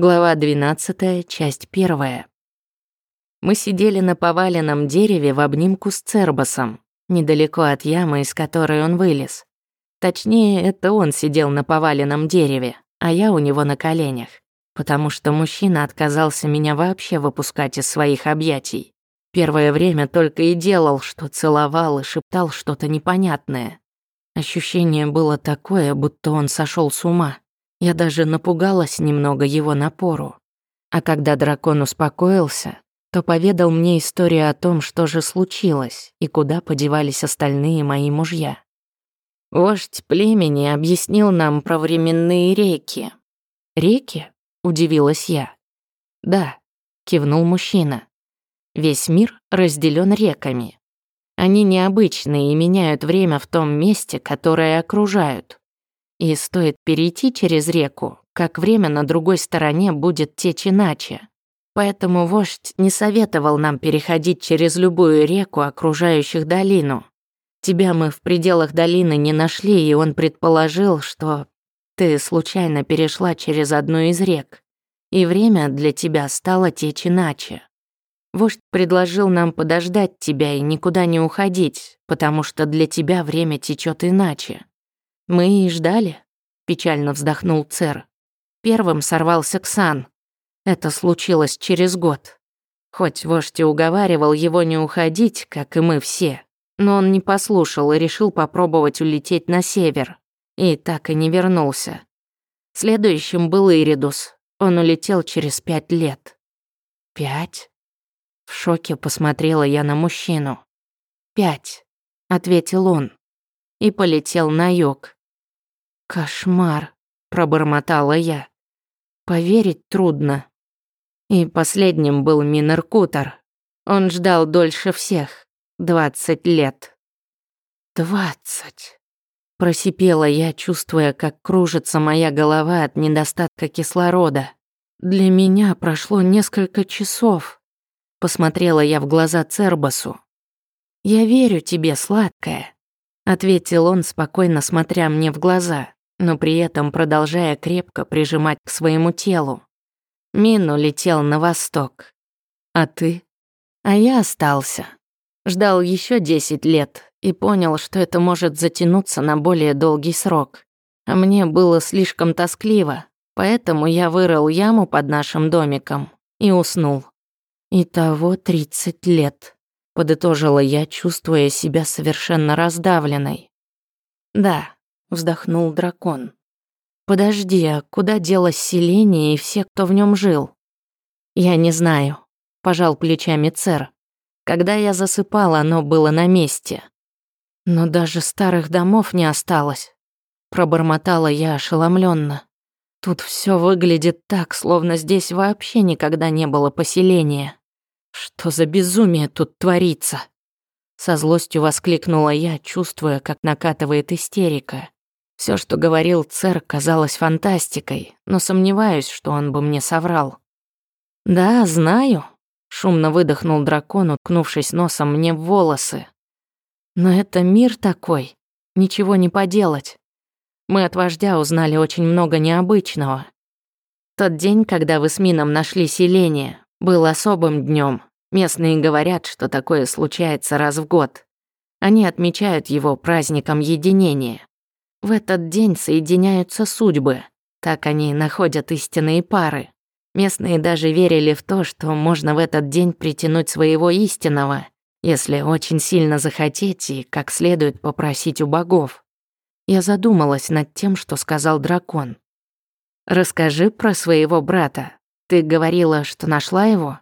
Глава 12, часть 1. Мы сидели на поваленном дереве в обнимку с Цербасом, недалеко от ямы, из которой он вылез. Точнее, это он сидел на поваленном дереве, а я у него на коленях, потому что мужчина отказался меня вообще выпускать из своих объятий. Первое время только и делал, что целовал и шептал что-то непонятное. Ощущение было такое, будто он сошел с ума. Я даже напугалась немного его напору. А когда дракон успокоился, то поведал мне историю о том, что же случилось и куда подевались остальные мои мужья. Вождь племени объяснил нам про временные реки. «Реки?» — удивилась я. «Да», — кивнул мужчина. «Весь мир разделен реками. Они необычные и меняют время в том месте, которое окружают. И стоит перейти через реку, как время на другой стороне будет течь иначе. Поэтому вождь не советовал нам переходить через любую реку, окружающих долину. Тебя мы в пределах долины не нашли, и он предположил, что ты случайно перешла через одну из рек, и время для тебя стало течь иначе. Вождь предложил нам подождать тебя и никуда не уходить, потому что для тебя время течет иначе. «Мы и ждали», — печально вздохнул Цер. Первым сорвался Ксан. Это случилось через год. Хоть вождь и уговаривал его не уходить, как и мы все, но он не послушал и решил попробовать улететь на север. И так и не вернулся. Следующим был Иридус. Он улетел через пять лет. «Пять?» В шоке посмотрела я на мужчину. «Пять», — ответил он. И полетел на юг. «Кошмар», — пробормотала я. «Поверить трудно». И последним был Минер Кутер. Он ждал дольше всех. Двадцать лет. «Двадцать», — просипела я, чувствуя, как кружится моя голова от недостатка кислорода. «Для меня прошло несколько часов», — посмотрела я в глаза Цербасу. «Я верю тебе, сладкая», — ответил он, спокойно смотря мне в глаза но при этом продолжая крепко прижимать к своему телу. Мин улетел на восток. А ты? А я остался. Ждал еще десять лет и понял, что это может затянуться на более долгий срок. А мне было слишком тоскливо, поэтому я вырыл яму под нашим домиком и уснул. Итого тридцать лет, подытожила я, чувствуя себя совершенно раздавленной. Да, вздохнул дракон. Подожди, а куда делось селение и все, кто в нем жил? Я не знаю, пожал плечами цер. Когда я засыпал, оно было на месте. Но даже старых домов не осталось. Пробормотала я ошеломленно. Тут все выглядит так, словно здесь вообще никогда не было поселения. Что за безумие тут творится? Со злостью воскликнула я, чувствуя, как накатывает истерика. Все, что говорил цер, казалось фантастикой, но сомневаюсь, что он бы мне соврал. «Да, знаю», — шумно выдохнул дракон, уткнувшись носом мне в волосы. «Но это мир такой, ничего не поделать. Мы от вождя узнали очень много необычного. Тот день, когда вы с Мином нашли селение, был особым днем. Местные говорят, что такое случается раз в год. Они отмечают его праздником единения. В этот день соединяются судьбы. Так они находят истинные пары. Местные даже верили в то, что можно в этот день притянуть своего истинного, если очень сильно захотеть и как следует попросить у богов. Я задумалась над тем, что сказал дракон. «Расскажи про своего брата. Ты говорила, что нашла его?»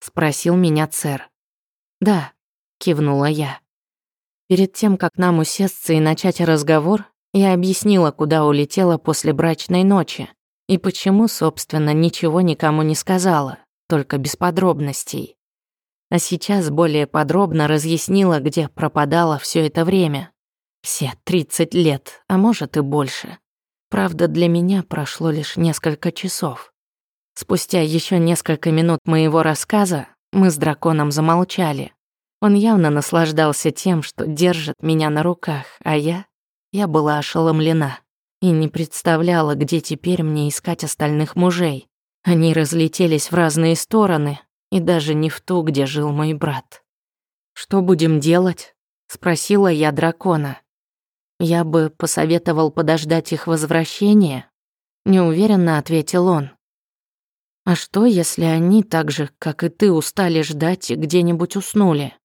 Спросил меня цер. «Да», — кивнула я. Перед тем, как нам усесться и начать разговор, я объяснила, куда улетела после брачной ночи и почему, собственно, ничего никому не сказала, только без подробностей. А сейчас более подробно разъяснила, где пропадала все это время. Все 30 лет, а может и больше. Правда, для меня прошло лишь несколько часов. Спустя еще несколько минут моего рассказа мы с драконом замолчали. Он явно наслаждался тем, что держит меня на руках, а я я была ошеломлена и не представляла, где теперь мне искать остальных мужей. Они разлетелись в разные стороны, и даже не в ту, где жил мой брат. «Что будем делать?» — спросила я дракона. «Я бы посоветовал подождать их возвращения», — неуверенно ответил он. «А что, если они так же, как и ты, устали ждать и где-нибудь уснули?»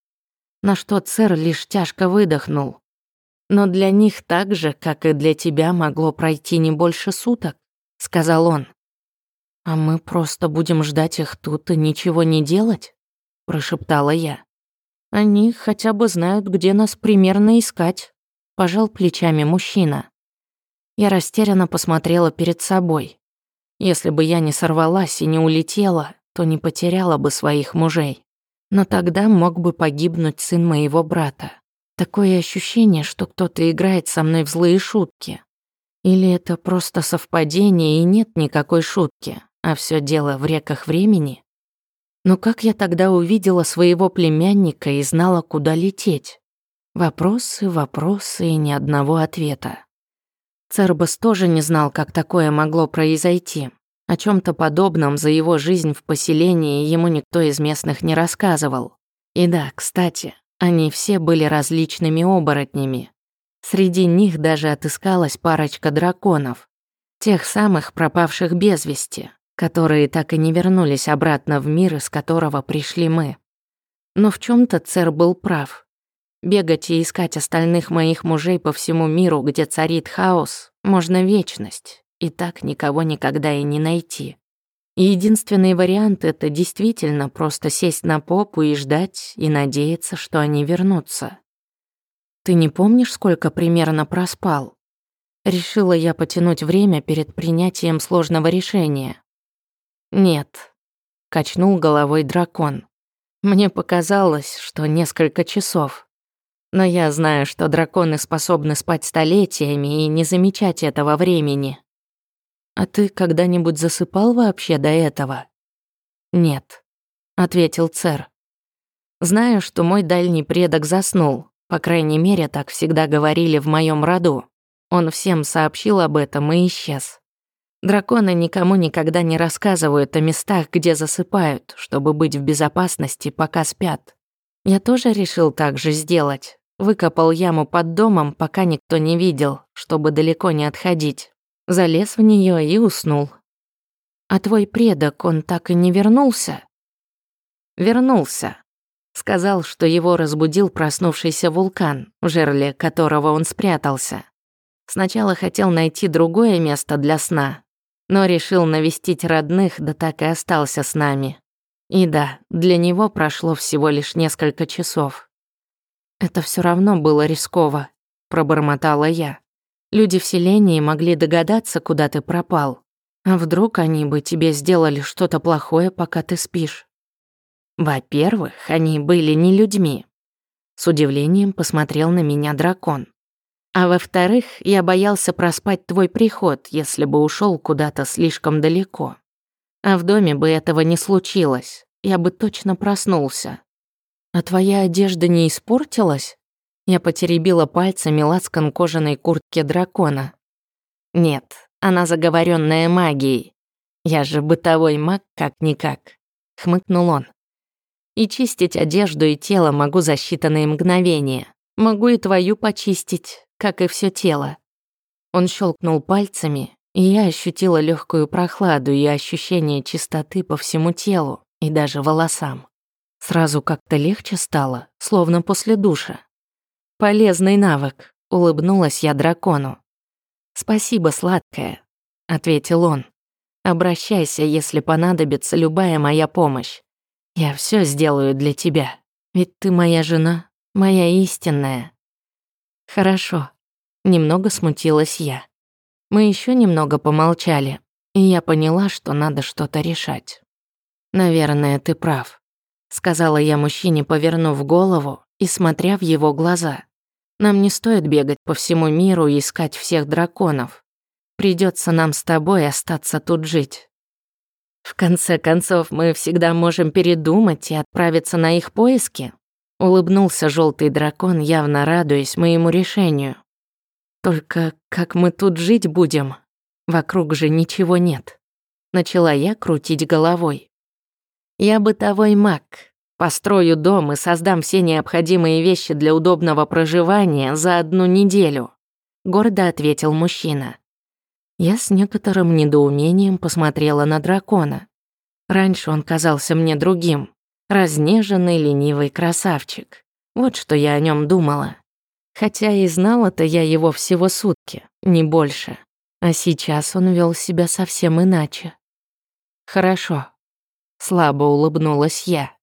На что цер лишь тяжко выдохнул. «Но для них так же, как и для тебя, могло пройти не больше суток», — сказал он. «А мы просто будем ждать их тут и ничего не делать?» — прошептала я. «Они хотя бы знают, где нас примерно искать», — пожал плечами мужчина. Я растерянно посмотрела перед собой. Если бы я не сорвалась и не улетела, то не потеряла бы своих мужей. Но тогда мог бы погибнуть сын моего брата. Такое ощущение, что кто-то играет со мной в злые шутки. Или это просто совпадение и нет никакой шутки, а все дело в реках времени? Но как я тогда увидела своего племянника и знала, куда лететь? Вопросы, вопросы и ни одного ответа. Цербас тоже не знал, как такое могло произойти. О чем то подобном за его жизнь в поселении ему никто из местных не рассказывал. И да, кстати, они все были различными оборотнями. Среди них даже отыскалась парочка драконов. Тех самых пропавших без вести, которые так и не вернулись обратно в мир, из которого пришли мы. Но в чем то Цер был прав. Бегать и искать остальных моих мужей по всему миру, где царит хаос, можно вечность, и так никого никогда и не найти. Единственный вариант — это действительно просто сесть на попу и ждать, и надеяться, что они вернутся. Ты не помнишь, сколько примерно проспал? Решила я потянуть время перед принятием сложного решения. Нет, качнул головой дракон. Мне показалось, что несколько часов. Но я знаю, что драконы способны спать столетиями и не замечать этого времени. А ты когда-нибудь засыпал вообще до этого? Нет, ответил Цер. Знаю, что мой дальний предок заснул. По крайней мере, так всегда говорили в моем роду. Он всем сообщил об этом и исчез. Драконы никому никогда не рассказывают о местах, где засыпают, чтобы быть в безопасности, пока спят. Я тоже решил так же сделать, Выкопал яму под домом, пока никто не видел, чтобы далеко не отходить. Залез в нее и уснул. А твой предок, он так и не вернулся? Вернулся. Сказал, что его разбудил проснувшийся вулкан, в жерле которого он спрятался. Сначала хотел найти другое место для сна, но решил навестить родных, да так и остался с нами. И да, для него прошло всего лишь несколько часов. «Это все равно было рисково», — пробормотала я. «Люди в селении могли догадаться, куда ты пропал. А вдруг они бы тебе сделали что-то плохое, пока ты спишь?» «Во-первых, они были не людьми». С удивлением посмотрел на меня дракон. «А во-вторых, я боялся проспать твой приход, если бы ушел куда-то слишком далеко. А в доме бы этого не случилось, я бы точно проснулся. «А твоя одежда не испортилась?» Я потеребила пальцами лацкан кожаной куртки дракона. «Нет, она заговоренная магией. Я же бытовой маг как-никак», — хмыкнул он. «И чистить одежду и тело могу за считанные мгновения. Могу и твою почистить, как и все тело». Он щелкнул пальцами, и я ощутила легкую прохладу и ощущение чистоты по всему телу и даже волосам. Сразу как-то легче стало, словно после душа. «Полезный навык», — улыбнулась я дракону. «Спасибо, сладкая», — ответил он. «Обращайся, если понадобится любая моя помощь. Я все сделаю для тебя, ведь ты моя жена, моя истинная». «Хорошо», — немного смутилась я. Мы еще немного помолчали, и я поняла, что надо что-то решать. «Наверное, ты прав сказала я мужчине, повернув голову и смотря в его глаза. Нам не стоит бегать по всему миру и искать всех драконов. Придется нам с тобой остаться тут жить. В конце концов, мы всегда можем передумать и отправиться на их поиски. Улыбнулся желтый дракон, явно радуясь моему решению. Только как мы тут жить будем? Вокруг же ничего нет. Начала я крутить головой. Я бытовой маг. Построю дом и создам все необходимые вещи для удобного проживания за одну неделю. Гордо ответил мужчина. Я с некоторым недоумением посмотрела на дракона. Раньше он казался мне другим. Разнеженный, ленивый красавчик. Вот что я о нем думала. Хотя и знала-то я его всего сутки, не больше. А сейчас он вел себя совсем иначе. Хорошо. Слабо улыбнулась я.